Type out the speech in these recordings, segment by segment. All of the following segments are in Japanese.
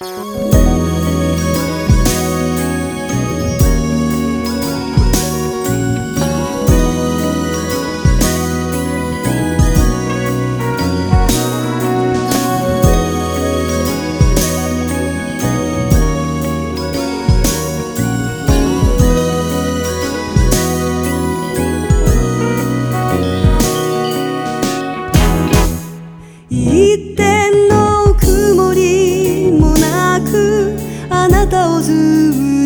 一なたをず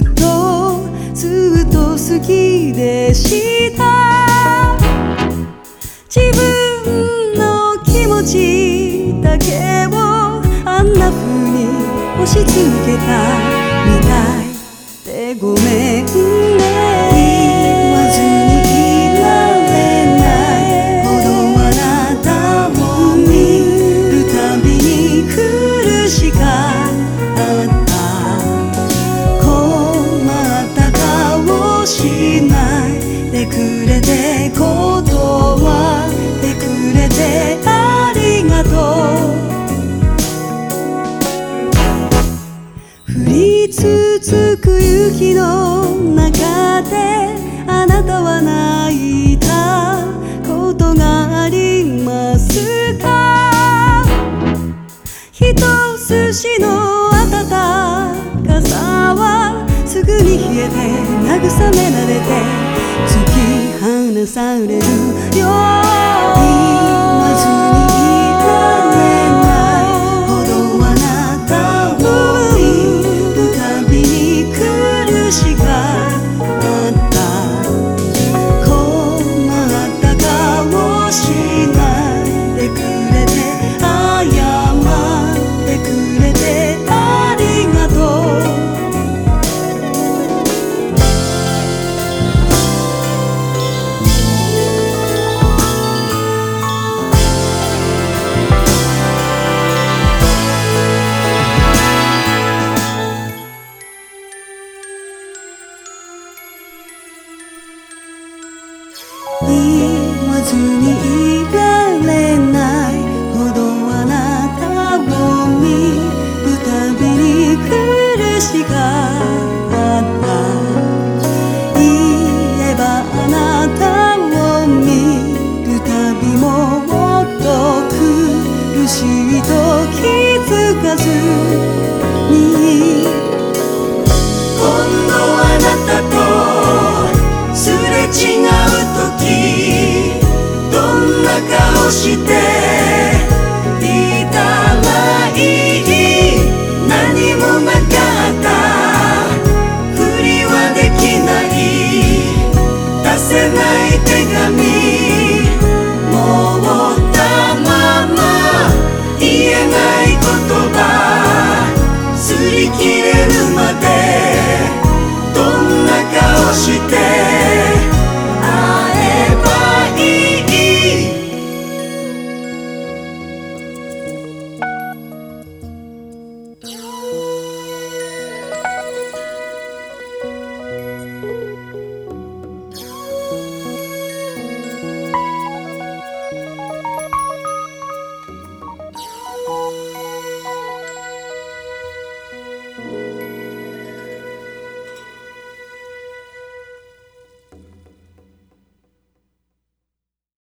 っとずっと好きでした。自分の気持ちだけをあんな風に押し付けた。みたい。でごめん。雪の中であなたは泣いたことがありますか？一筋の暖かさはすぐに冷えて慰められて突き放されるよ。ずにいられないほどあなたを見るたびに苦しかった言えばあなたを見るたびももっと苦しいと気づかずに